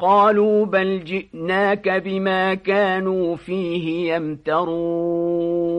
قالوا بل جئناك بما كانوا فيه يمترون.